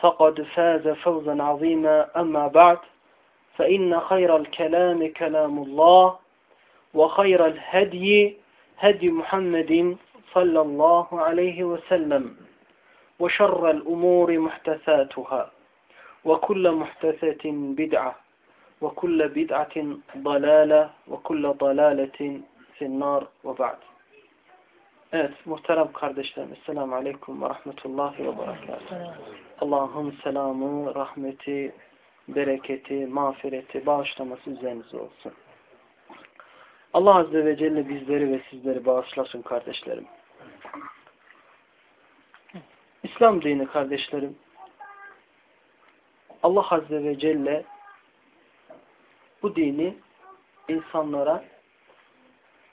فقد فاز فوزا عظيما. أما بعد فإن خير الكلام كلام الله وخير الهدي هدي محمد صلى الله عليه وسلم وشر الأمور محدثاتها وكل محدثة بدعة وكل بدعة ضلالة وكل ضلالة في النار. وبعد Evet muhterem kardeşlerim. Esselamu Aleyküm ve Rahmetullahi ve Berekatuhu. Allah'ın selamı, rahmeti, bereketi, mağfireti, bağışlaması üzerinize olsun. Allah Azze ve Celle bizleri ve sizleri bağışlasın kardeşlerim. İslam dini kardeşlerim, Allah Azze ve Celle bu dini insanlara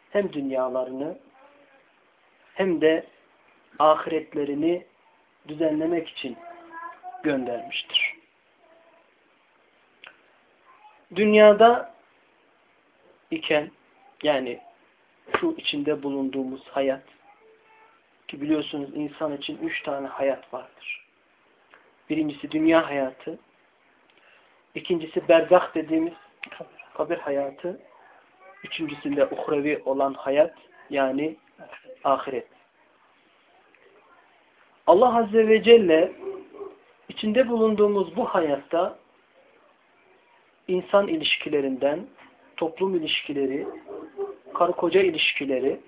hem dünyalarını hem de ahiretlerini düzenlemek için göndermiştir. Dünyada iken yani şu içinde bulunduğumuz hayat ki biliyorsunuz insan için üç tane hayat vardır. Birincisi dünya hayatı, ikincisi berzah dediğimiz kabir hayatı, üçüncüsünde uhrevi olan hayat yani ahiret. Allah Azze ve Celle içinde bulunduğumuz bu hayatta insan ilişkilerinden toplum ilişkileri, karı koca ilişkileri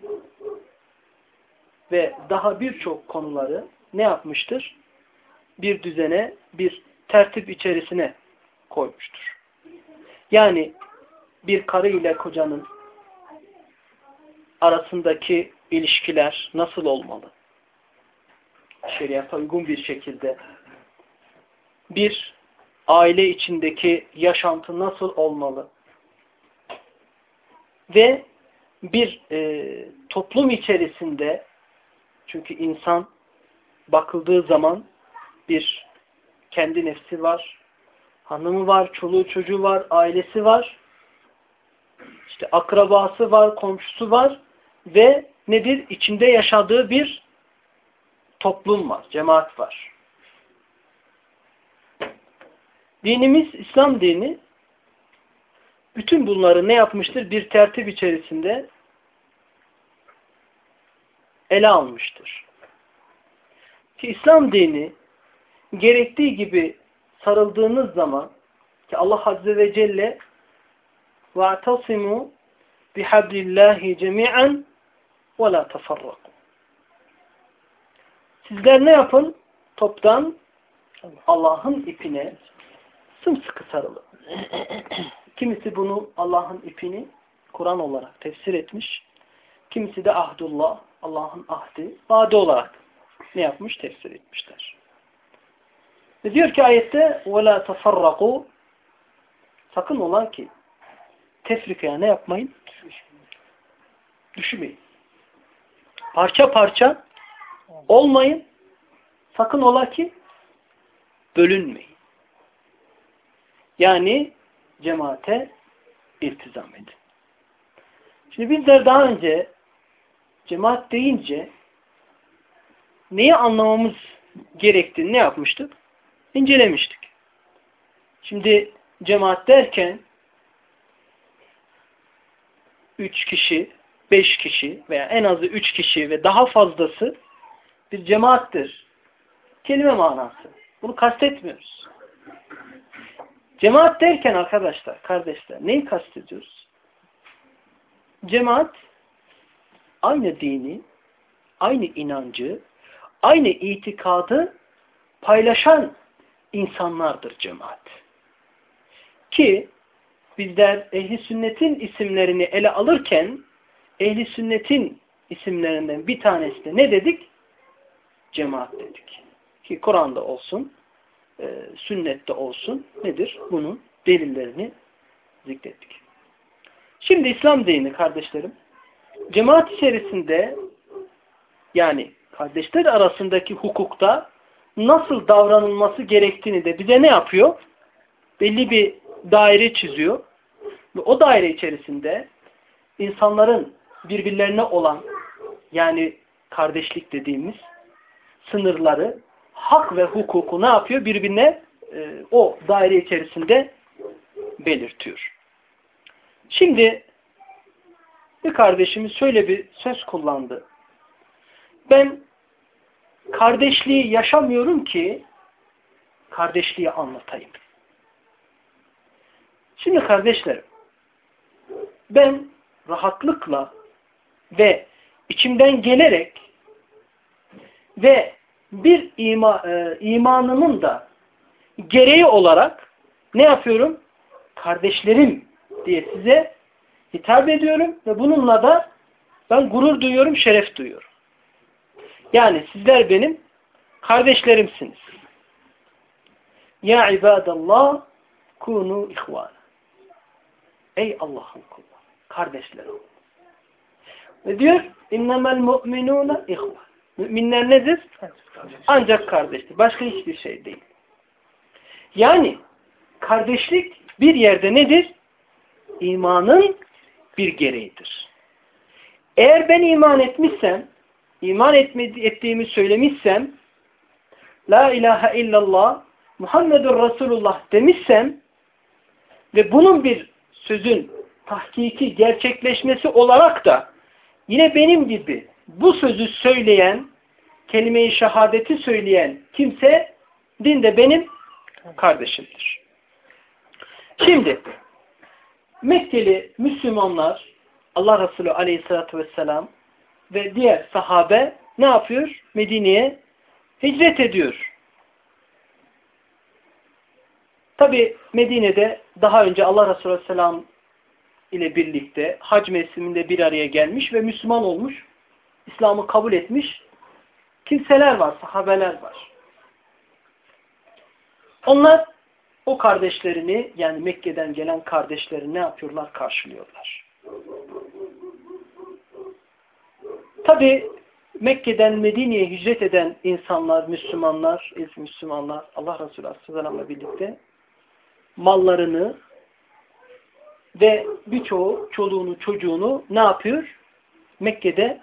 ve daha birçok konuları ne yapmıştır? Bir düzene, bir tertip içerisine koymuştur. Yani bir karı ile kocanın arasındaki ilişkiler nasıl olmalı? Şeriata uygun bir şekilde. Bir, aile içindeki yaşantı nasıl olmalı? Ve bir e, toplum içerisinde çünkü insan bakıldığı zaman bir kendi nefsi var, hanımı var, çoluğu çocuğu var, ailesi var, işte akrabası var, komşusu var ve nedir? İçinde yaşadığı bir toplum var, cemaat var. Dinimiz, İslam dini bütün bunları ne yapmıştır? Bir tertip içerisinde ele almıştır. Ki İslam dini gerektiği gibi sarıldığınız zaman ki Allah Azze ve Celle وَاَعْتَصِمُوا بِحَبْلِ اللّٰهِ جَمِيعًا وَلَا تَفَرَّقُوا Sizler ne yapın? Toptan Allah'ın ipine sımsıkı sarılın. Kimisi bunu Allah'ın ipini Kur'an olarak tefsir etmiş. Kimisi de ahdullah, Allah'ın ahdi, vade olarak ne yapmış? Tefsir etmişler. Ve diyor ki ayette وَلَا تَفَرَّقُوا Sakın ola ki tefrikaya ne yapmayın? Düşmeyin. Parça parça olmayın. Sakın ola ki bölünmeyin. Yani cemaate iltizam edin. Şimdi bizler daha önce cemaat deyince neyi anlamamız gerektiğini ne yapmıştık? İncelemiştik. Şimdi cemaat derken üç kişi, beş kişi veya en azı üç kişi ve daha fazlası bir cemaattir. Kelime manası. Bunu kastetmiyoruz. Cemaat derken arkadaşlar, kardeşler neyi kastediyoruz? Cemaat aynı dini, aynı inancı, aynı itikadı paylaşan insanlardır cemaat. Ki bizler ehli sünnetin isimlerini ele alırken ehli sünnetin isimlerinden bir tanesi de ne dedik? Cemaat dedik. Ki Kur'an'da olsun, e, sünnette olsun nedir? Bunun delillerini zikrettik. Şimdi İslam dini kardeşlerim, cemaat içerisinde yani kardeşler arasındaki hukukta nasıl davranılması gerektiğini de bize ne yapıyor? Belli bir daire çiziyor. Ve o daire içerisinde insanların birbirlerine olan yani kardeşlik dediğimiz sınırları, hak ve hukuku ne yapıyor? Birbirine e, o daire içerisinde belirtiyor. Şimdi bir kardeşimiz şöyle bir söz kullandı. Ben kardeşliği yaşamıyorum ki kardeşliği anlatayım. Şimdi kardeşlerim ben rahatlıkla ve içimden gelerek ve bir ima, e, imanımın da gereği olarak ne yapıyorum? Kardeşlerim diye size hitap ediyorum ve bununla da ben gurur duyuyorum, şeref duyuyorum. Yani sizler benim kardeşlerimsiniz. Ya ibadallah kunu ihvan. Ey Allah'ın kulları, kardeşler olun. Ve diyor innemel mu'minune ihvan. Müminler nedir? Ancak kardeştir. Başka hiçbir şey değil. Yani kardeşlik bir yerde nedir? İmanın bir gereğidir. Eğer ben iman etmişsem, iman ettiğimi söylemişsem, La ilahe illallah, Muhammedur Resulullah demişsem ve bunun bir sözün tahkiki gerçekleşmesi olarak da yine benim gibi bu sözü söyleyen, kelime-i şehadeti söyleyen kimse dinde benim kardeşimdir. Şimdi Mekkeli Müslümanlar Allah Resulü aleyhissalatü vesselam ve diğer sahabe ne yapıyor? Medine'ye hicret ediyor. Tabi Medine'de daha önce Allah Resulü aleyhisselam ile birlikte hac mevsiminde bir araya gelmiş ve Müslüman olmuş. İslam'ı kabul etmiş kimseler var, sahabeler var. Onlar o kardeşlerini yani Mekke'den gelen kardeşlerini ne yapıyorlar? Karşılıyorlar. Tabi Mekke'den Medine'ye hicret eden insanlar, Müslümanlar, ilk Müslümanlar Allah Resulü Aleyhisselam'la birlikte mallarını ve birçoğu çoluğunu çocuğunu ne yapıyor? Mekke'de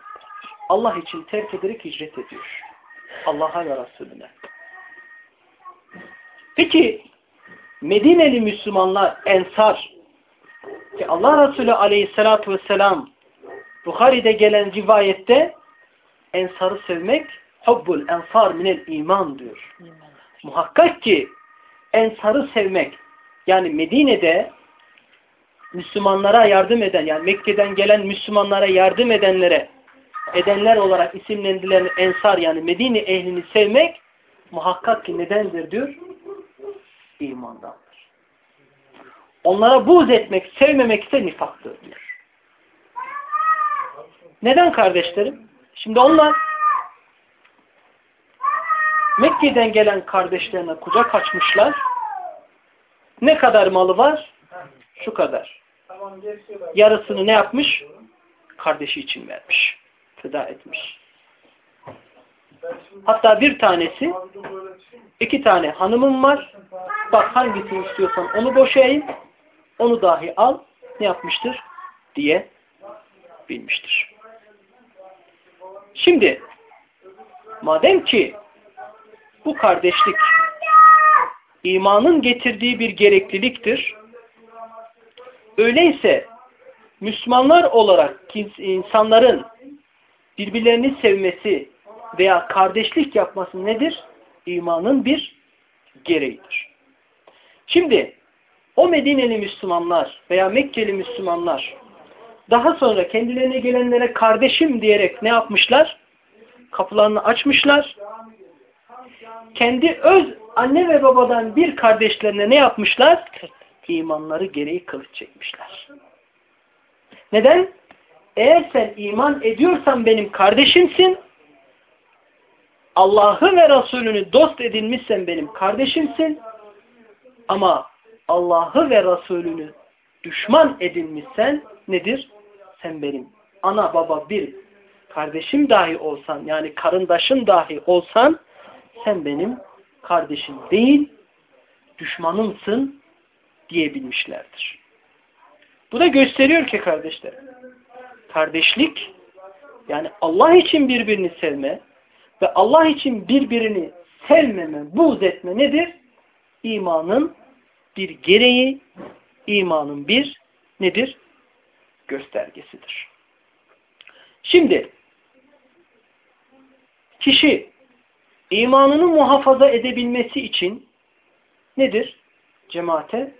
Allah için terk ederek hicret ediyor. Allah'a ve Resulüne. Peki Medineli Müslümanlar, Ensar ki Allah Resulü aleyhissalatu vesselam Bukhari'de gelen rivayette Ensar'ı sevmek hubbul ensar minel iman diyor. Muhakkak ki Ensar'ı sevmek yani Medine'de Müslümanlara yardım eden yani Mekke'den gelen Müslümanlara yardım edenlere edenler olarak isimlendirilen ensar yani Medine ehlini sevmek muhakkak ki nedendir diyor? İmandandır. Onlara buğz etmek, sevmemek ise nifaktır diyor. Neden kardeşlerim? Şimdi onlar Mekke'den gelen kardeşlerine kucak açmışlar. Ne kadar malı var? Şu kadar. Yarısını ne yapmış? Kardeşi için vermiş feda etmiş. Hatta bir tanesi iki tane hanımım var. Bak hangisini istiyorsan onu boşayayım. Onu dahi al. Ne yapmıştır? Diye bilmiştir. Şimdi madem ki bu kardeşlik imanın getirdiği bir gerekliliktir. Öyleyse Müslümanlar olarak insanların birbirlerini sevmesi veya kardeşlik yapması nedir? İmanın bir gereğidir. Şimdi o Medineli Müslümanlar veya Mekkeli Müslümanlar daha sonra kendilerine gelenlere kardeşim diyerek ne yapmışlar? Kapılarını açmışlar. Kendi öz anne ve babadan bir kardeşlerine ne yapmışlar? İmanları gereği kılıç çekmişler. Neden? Eğer sen iman ediyorsan benim kardeşimsin, Allah'ı ve Resulünü dost edinmişsen benim kardeşimsin, ama Allah'ı ve Resulünü düşman edinmişsen nedir? Sen benim ana baba bir kardeşim dahi olsan yani karındaşın dahi olsan sen benim kardeşim değil düşmanımsın diyebilmişlerdir. Bu da gösteriyor ki kardeşler kardeşlik yani Allah için birbirini sevme ve Allah için birbirini sevmeme, buğz etme nedir? İmanın bir gereği, imanın bir nedir? Göstergesidir. Şimdi kişi imanını muhafaza edebilmesi için nedir? Cemaate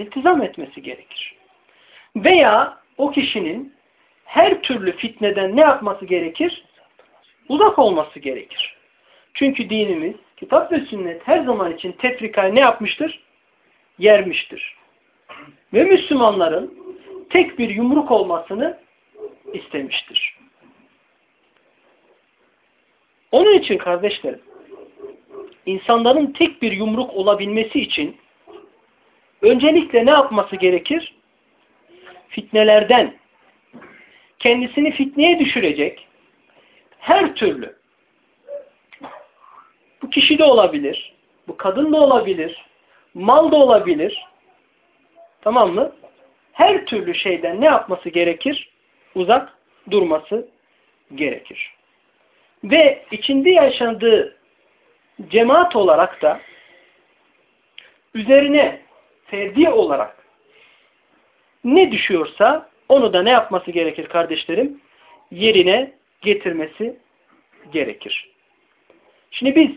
iltizam etmesi gerekir. Veya o kişinin her türlü fitneden ne yapması gerekir? Uzak olması gerekir. Çünkü dinimiz, kitap ve sünnet her zaman için tefrikayı ne yapmıştır? Yermiştir. Ve Müslümanların tek bir yumruk olmasını istemiştir. Onun için kardeşlerim, insanların tek bir yumruk olabilmesi için öncelikle ne yapması gerekir? Fitnelerden, kendisini fitneye düşürecek her türlü bu kişi de olabilir, bu kadın da olabilir, mal da olabilir. Tamam mı? Her türlü şeyden ne yapması gerekir? Uzak durması gerekir. Ve içinde yaşadığı cemaat olarak da üzerine ferdi olarak ne düşüyorsa onu da ne yapması gerekir kardeşlerim? Yerine getirmesi gerekir. Şimdi biz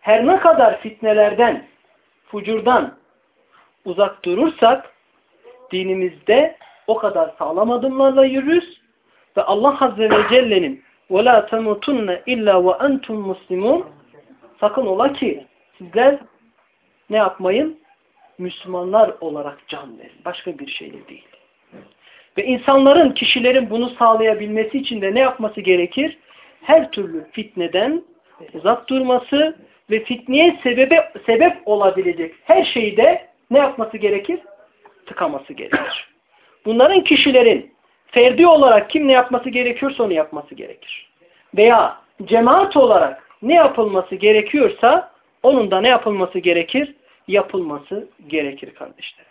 her ne kadar fitnelerden, fucurdan uzak durursak dinimizde o kadar sağlam adımlarla yürürüz ve Allah Azze ve Celle'nin وَلَا تَمُتُنَّ اِلَّا وَاَنْتُمْ مُسْلِمُونَ Sakın ola ki sizler ne yapmayın? Müslümanlar olarak can verin. Başka bir şey değil. Ve insanların, kişilerin bunu sağlayabilmesi için de ne yapması gerekir? Her türlü fitneden uzak durması ve fitneye sebebe, sebep olabilecek her şeyi de ne yapması gerekir? Tıkaması gerekir. Bunların kişilerin ferdi olarak kim ne yapması gerekiyorsa onu yapması gerekir. Veya cemaat olarak ne yapılması gerekiyorsa onun da ne yapılması gerekir? Yapılması gerekir kardeşler.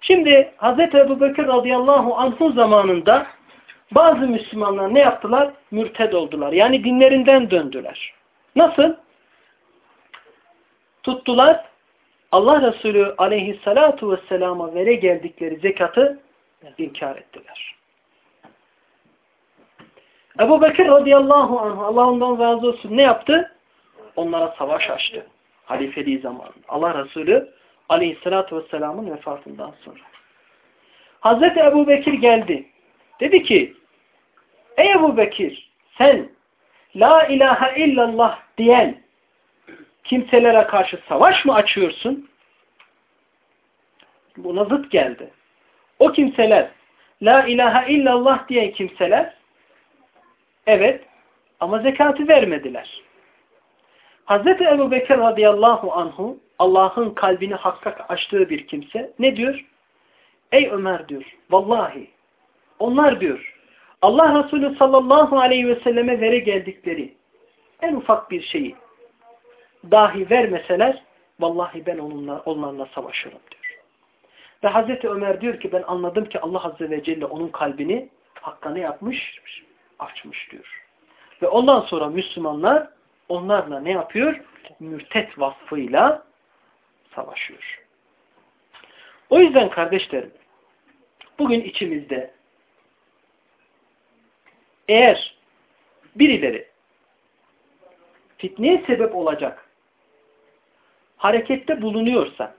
Şimdi Hz. Ebu Bekir radıyallahu anh'ın zamanında bazı Müslümanlar ne yaptılar? Mürted oldular. Yani dinlerinden döndüler. Nasıl? Tuttular Allah Resulü aleyhissalatu vesselama vere geldikleri zekatı inkar ettiler. Ebu Bekir radıyallahu anh Allah ondan razı olsun ne yaptı? Onlara savaş açtı. Halifeliği zaman. Allah Resulü aleyhissalatü vesselamın vefatından sonra. Hazreti Ebu Bekir geldi. Dedi ki Ey Ebu Bekir sen La ilahe illallah diyen kimselere karşı savaş mı açıyorsun? Buna zıt geldi. O kimseler La ilahe illallah diyen kimseler evet ama zekatı vermediler. Hazreti Ebu Bekir radıyallahu anhu Allah'ın kalbini hakka açtığı bir kimse ne diyor? Ey Ömer diyor. Vallahi onlar diyor Allah Resulü sallallahu aleyhi ve selleme vere geldikleri en ufak bir şeyi dahi vermeseler vallahi ben onunla, onlarla savaşırım diyor. Ve Hazreti Ömer diyor ki ben anladım ki Allah Azze ve Celle onun kalbini hakka ne yapmış? Açmış diyor. Ve ondan sonra Müslümanlar onlarla ne yapıyor? Mürtet vasfıyla savaşıyor. O yüzden kardeşlerim bugün içimizde eğer birileri fitneye sebep olacak harekette bulunuyorsa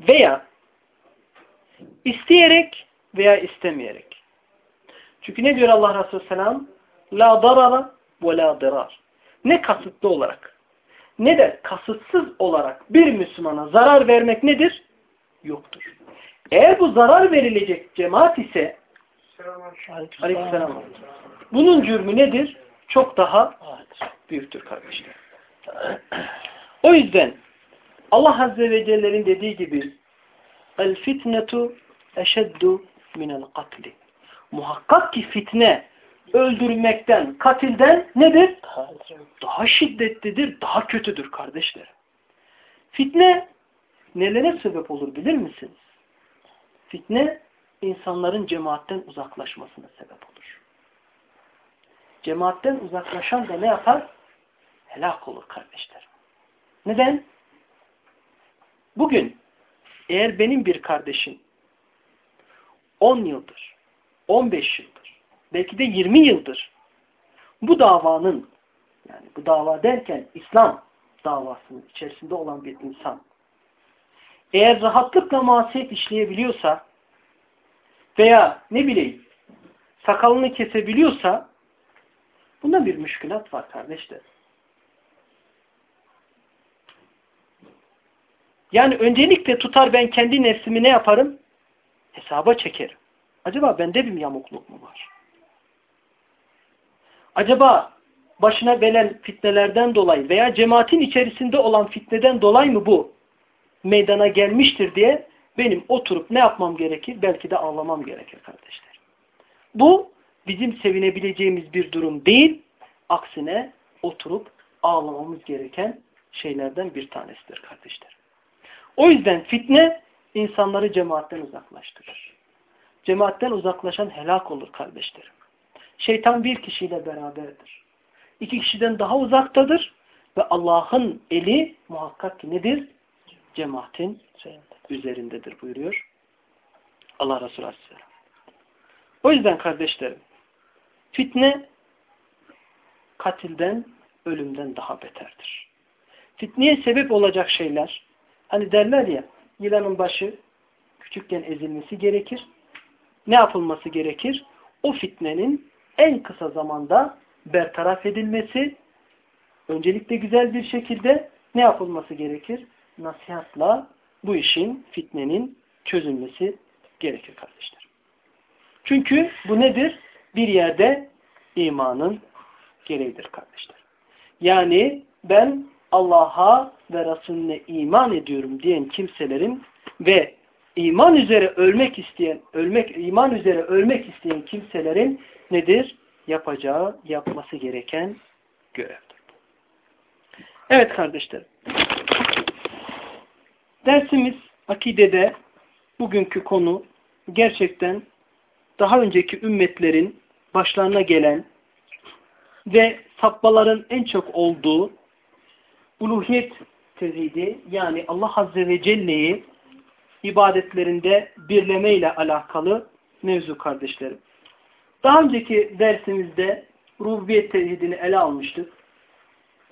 veya isteyerek veya istemeyerek. Çünkü ne diyor Allah Resulü Selam? La darara ve la dirar. Ne kasıtlı olarak ne de kasıtsız olarak bir Müslümana zarar vermek nedir? Yoktur. Eğer bu zarar verilecek cemaat ise Aleyhisselam. Bunun cürmü nedir? Çok daha büyüktür kardeşler. O yüzden Allah Azze ve Celle'nin dediği gibi el fitnetu eşeddu minel katli. Muhakkak ki fitne öldürmekten, katilden nedir? Daha şiddetlidir, daha kötüdür kardeşler. Fitne nelere sebep olur bilir misiniz? Fitne insanların cemaatten uzaklaşmasına sebep olur. Cemaatten uzaklaşan da ne yapar? Helak olur kardeşler. Neden? Bugün eğer benim bir kardeşim 10 yıldır, 15 yıldır, belki de 20 yıldır bu davanın yani bu dava derken İslam davasının içerisinde olan bir insan eğer rahatlıkla masiyet işleyebiliyorsa veya ne bileyim sakalını kesebiliyorsa bunda bir müşkülat var kardeşler. Yani öncelikle tutar ben kendi nefsimi ne yaparım? Hesaba çekerim. Acaba bende bir yamukluk mu var? Acaba başına gelen fitnelerden dolayı veya cemaatin içerisinde olan fitneden dolayı mı bu meydana gelmiştir diye benim oturup ne yapmam gerekir? Belki de ağlamam gerekir kardeşler. Bu bizim sevinebileceğimiz bir durum değil. Aksine oturup ağlamamız gereken şeylerden bir tanesidir kardeşler. O yüzden fitne insanları cemaatten uzaklaştırır. Cemaatten uzaklaşan helak olur kardeşlerim. Şeytan bir kişiyle beraberdir. İki kişiden daha uzaktadır ve Allah'ın eli muhakkak ki nedir? Cemaatin üzerindedir buyuruyor. Allah Resulü Aleyhisselam. O yüzden kardeşlerim fitne katilden, ölümden daha beterdir. Fitneye sebep olacak şeyler Hani derler ya yılanın başı küçükken ezilmesi gerekir. Ne yapılması gerekir? O fitnenin en kısa zamanda bertaraf edilmesi, öncelikle güzel bir şekilde ne yapılması gerekir? Nasihatla bu işin, fitnenin çözülmesi gerekir kardeşler. Çünkü bu nedir? Bir yerde imanın gereğidir kardeşler. Yani ben Allah'a ve Resulüne iman ediyorum diyen kimselerin ve iman üzere ölmek isteyen, ölmek iman üzere ölmek isteyen kimselerin nedir? Yapacağı, yapması gereken görevdir. Evet kardeşlerim. Dersimiz akidede bugünkü konu gerçekten daha önceki ümmetlerin başlarına gelen ve sapmaların en çok olduğu uluhiyet tevhidi yani Allah Azze ve Celle'yi ibadetlerinde birleme ile alakalı mevzu kardeşlerim. Daha önceki dersimizde rububiyet tevhidini ele almıştık.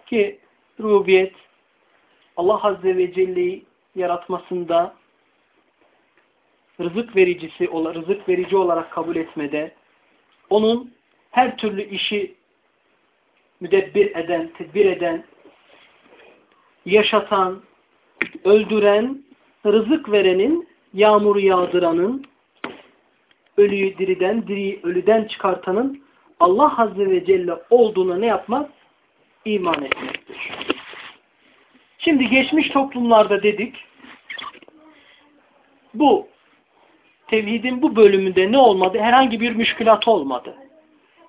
Ki rububiyet Allah Azze ve Celle'yi yaratmasında rızık vericisi, rızık verici olarak kabul etmede, onun her türlü işi müdebbir eden, tedbir eden, yaşatan, öldüren, rızık verenin, yağmuru yağdıranın, ölüyü diriden, diriyi ölüden çıkartanın Allah Azze ve Celle olduğuna ne yapmak? İman etmektir. Şimdi geçmiş toplumlarda dedik, bu tevhidin bu bölümünde ne olmadı? Herhangi bir müşkülat olmadı.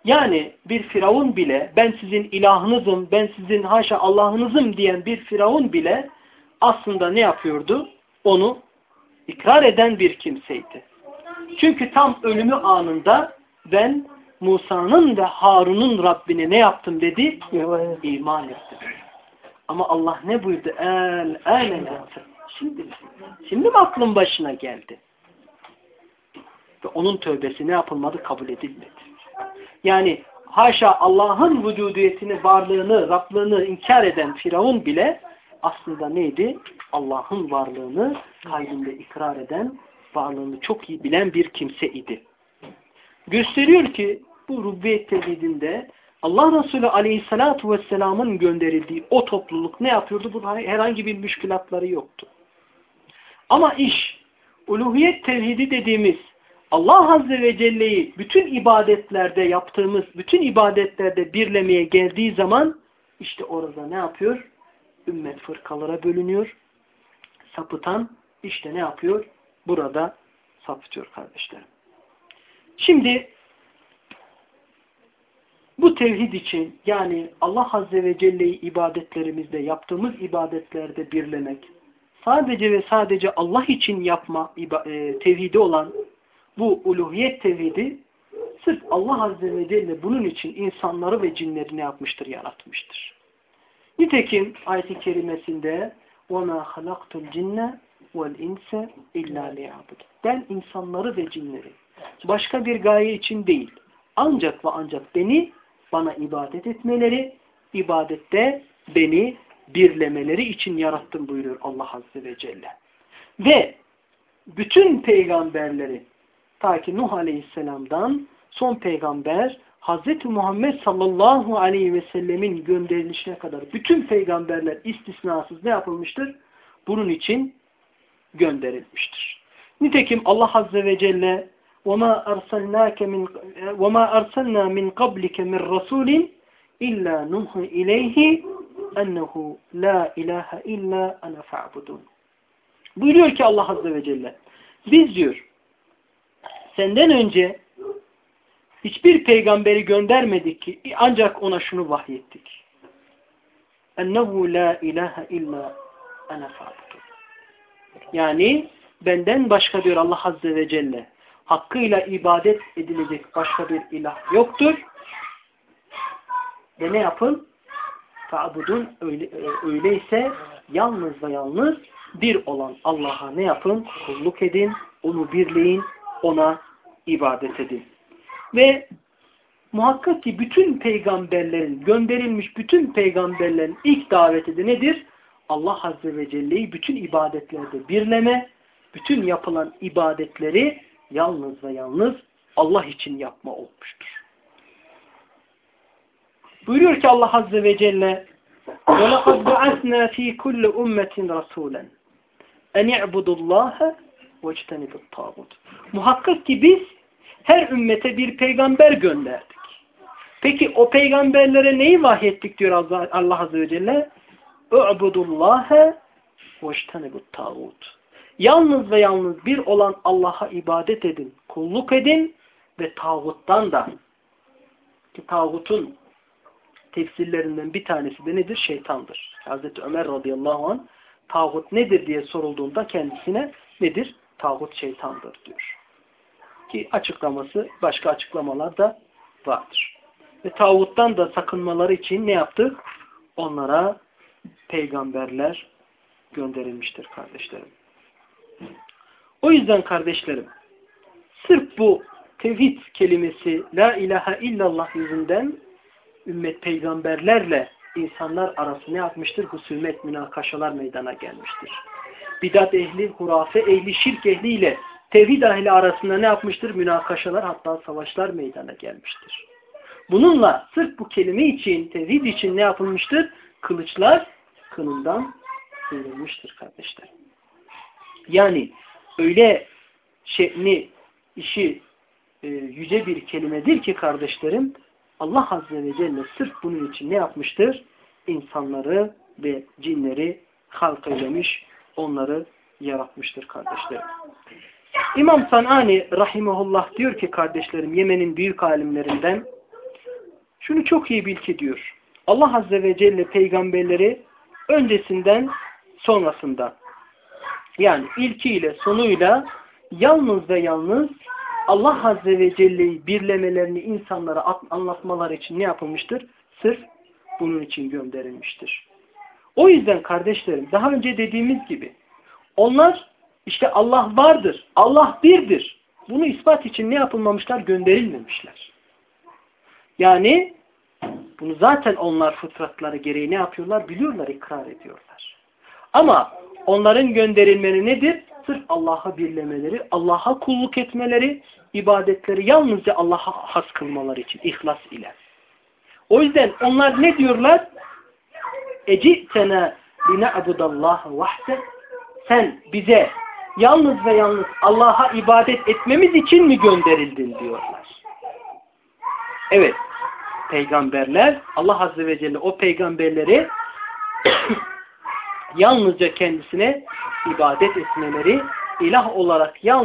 Yani bir firavun bile ben sizin ilahınızım, ben sizin haşa Allah'ınızım diyen bir firavun bile aslında ne yapıyordu? Onu ikrar eden bir kimseydi. Çünkü tam ölümü anında ben Musa'nın ve Harun'un Rabbine ne yaptım dedi? İman ettim. Ama Allah ne buyurdu? El, el, Şimdi, şimdi mi aklın başına geldi? Ve onun tövbesi ne yapılmadı? Kabul edilmedi. Yani haşa Allah'ın vücudiyetini, varlığını, Rablığını inkar eden Firavun bile aslında neydi? Allah'ın varlığını kalbinde ikrar eden, varlığını çok iyi bilen bir kimse idi. Gösteriyor ki bu rubbiyet tevhidinde Allah Resulü Aleyhisselatü Vesselam'ın gönderildiği o topluluk ne yapıyordu? Bu herhangi bir müşkülatları yoktu. Ama iş, uluhiyet tevhidi dediğimiz Allah Azze ve Celle'yi bütün ibadetlerde yaptığımız, bütün ibadetlerde birlemeye geldiği zaman işte orada ne yapıyor? Ümmet fırkalara bölünüyor. Sapıtan işte ne yapıyor? Burada sapıtıyor kardeşlerim. Şimdi bu tevhid için yani Allah Azze ve Celle'yi ibadetlerimizde, yaptığımız ibadetlerde birlemek, sadece ve sadece Allah için yapma e, tevhidi olan bu uluhiyet tevhidi sırf Allah Azze ve Celle bunun için insanları ve cinleri ne yapmıştır? Yaratmıştır. Nitekim ayet-i kerimesinde وَمَا خَلَقْتُ الْجِنَّ وَالْاِنْسَ اِلَّا لِيَعْبُدُ Ben insanları ve cinleri başka bir gaye için değil ancak ve ancak beni bana ibadet etmeleri, ibadette beni birlemeleri için yarattım buyuruyor Allah Azze ve Celle. Ve bütün peygamberleri ta ki Nuh Aleyhisselam'dan son peygamber Hz. Muhammed sallallahu aleyhi ve sellemin gönderilişine kadar bütün peygamberler istisnasız ne yapılmıştır? Bunun için gönderilmiştir. Nitekim Allah Azze ve Celle وَمَا أَرْسَلْنَاكَ مِنْ وَمَا أَرْسَلْنَا مِنْ قَبْلِكَ مِنْ رَسُولٍ إِلَّا نُوحِ إِلَيْهِ اَنَّهُ لَا اِلَٰهَ اِلَّا أَنَا فَاعْبُدُونَ Buyuruyor ki Allah Azze ve Celle biz diyor senden önce hiçbir peygamberi göndermedik ki ancak ona şunu vahyettik. Ennehu la ilahe illa ana fa'budu. Yani benden başka diyor Allah Azze ve Celle hakkıyla ibadet edilecek başka bir ilah yoktur. Ve ne yapın? Fa'budun öyle, öyleyse yalnız ve yalnız bir olan Allah'a ne yapın? Kulluk edin, onu birleyin, ona ibadet edin. Ve muhakkak ki bütün peygamberlerin, gönderilmiş bütün peygamberlerin ilk daveti de nedir? Allah Azze ve Celle'yi bütün ibadetlerde birleme, bütün yapılan ibadetleri yalnız ve yalnız Allah için yapma olmuştur. Buyuruyor ki Allah Azze ve Celle وَلَقَدْ بَعَثْنَا ف۪ي كُلِّ اُمَّةٍ رَسُولًا اَنْ يَعْبُدُ اللّٰهَ وَاجْتَنِبُ الطَّاغُوتِ Muhakkak ki biz her ümmete bir peygamber gönderdik. Peki o peygamberlere neyi vahyettik diyor Allah Azze ve Celle? Ö'budullâhe veştenibut tağut. Yalnız ve yalnız bir olan Allah'a ibadet edin, kulluk edin ve tağuttan da ki tağutun tefsirlerinden bir tanesi de nedir? Şeytandır. Hazreti Ömer radıyallahu an tağut nedir diye sorulduğunda kendisine nedir? Tağut şeytandır diyor. Ki açıklaması başka açıklamalar da vardır. Ve tağuttan da sakınmaları için ne yaptık? Onlara peygamberler gönderilmiştir kardeşlerim. O yüzden kardeşlerim, sırf bu tevhid kelimesi la ilahe illallah yüzünden ümmet peygamberlerle insanlar arası ne yapmıştır? Husumet, münakaşalar meydana gelmiştir. Bidat ehli, hurafe ehli, şirk ehli ile tevhid ehli arasında ne yapmıştır? Münakaşalar hatta savaşlar meydana gelmiştir. Bununla sırf bu kelime için, tevhid için ne yapılmıştır? Kılıçlar kınından sıyrılmıştır kardeşler. Yani öyle şe'ni, işi e, yüce bir kelimedir ki kardeşlerim Allah Azze ve Celle sırf bunun için ne yapmıştır? İnsanları ve cinleri halk eylemiş, onları yaratmıştır kardeşlerim. İmam Sanani rahimahullah diyor ki kardeşlerim Yemen'in büyük alimlerinden şunu çok iyi bil ki diyor. Allah Azze ve Celle peygamberleri öncesinden sonrasında yani ilkiyle sonuyla yalnız ve yalnız Allah Azze ve Celle'yi birlemelerini insanlara anlatmaları için ne yapılmıştır? Sırf bunun için gönderilmiştir. O yüzden kardeşlerim daha önce dediğimiz gibi onlar işte Allah vardır, Allah birdir. Bunu ispat için ne yapılmamışlar? Gönderilmemişler. Yani bunu zaten onlar fıtratları gereği ne yapıyorlar? Biliyorlar, ikrar ediyorlar. Ama onların gönderilmeni nedir? Sırf Allah'a birlemeleri, Allah'a kulluk etmeleri, ibadetleri yalnızca Allah'a has kılmaları için, ihlas ile. O yüzden onlar ne diyorlar? Ecitena line'budallaha vahde sen bize yalnız ve yalnız Allah'a ibadet etmemiz için mi gönderildin diyorlar. Evet. Peygamberler Allah Azze ve Celle o peygamberleri yalnızca kendisine ibadet etmeleri, ilah olarak yalnız